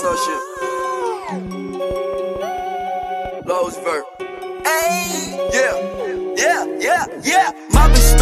real shit. Lowe'sburg. Hey, yeah, yeah, yeah, yeah. My bitch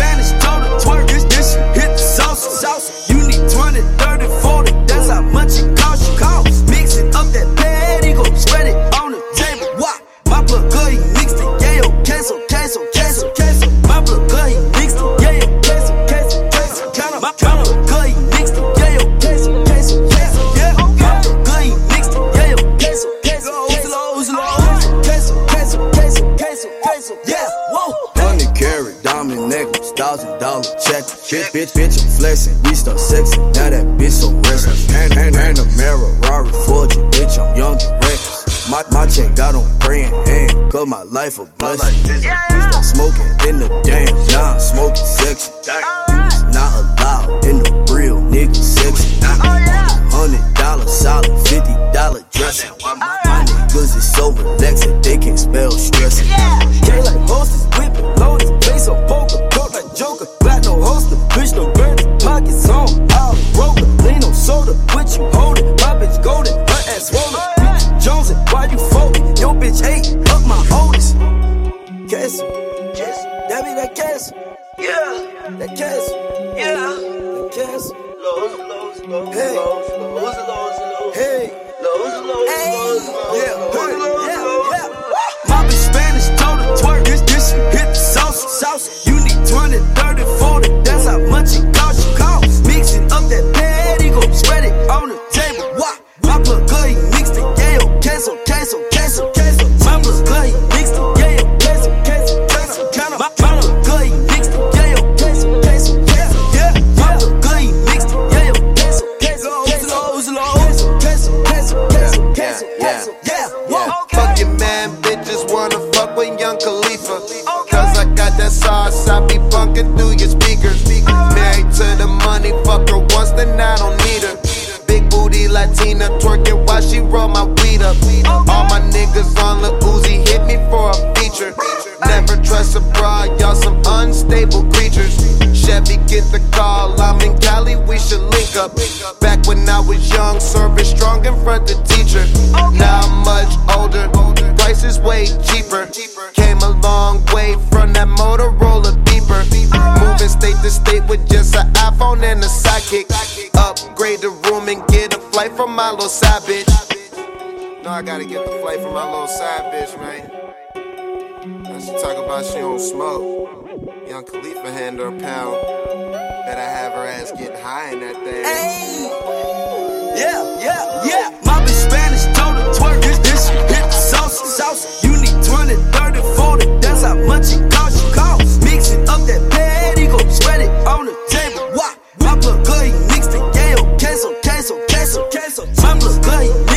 diamond thousand dollar check. Bitch, bitch, bitch, I'm flexing. We start sexing. Now that bitch so restless. Hand, hand, hand, a mirror, Rari, Ford, bitch, I'm young and reckless. My, my check got on praying hand, cause my life a blessing. Start smoking in the damn, now Yeah, that Cassie. Yeah, that Cassie. Lows, lows, lows, hey. lows, lows, lows, lows. Hey, lows, lows, hey. lows, lows, yeah, lows, lows, yeah, lows. yeah. My bitch Spanish told her twerk. This, this shit hit the sauce, sauce. You need 20, 30, 40. Bunking through your speakers. Married to the money, fuck her once, then I don't need her. Big booty Latina, twerking while she roll my weed up. All my niggas on the Uzi hit me for a feature. Never trust a broad, y'all some unstable creatures. Chevy, get the call, I'm in Cali, we should link up. Back when I was young, serving strong in front the teacher. Moving state with just an iPhone and a sidekick. Upgrade the room and get a flight from my little side bitch. No, I gotta get the flight from my little side bitch, man. Now she talk about she don't smoke. Young Khalifa hand her a pound. Bet I have her ass getting high in that thing. Hey. Yeah, yeah, yeah. My bitch Spanish told her twerk. This, this hit the sauce, sauce. You need 20, 30, 40. That's how much it costs you. Cost. so time look like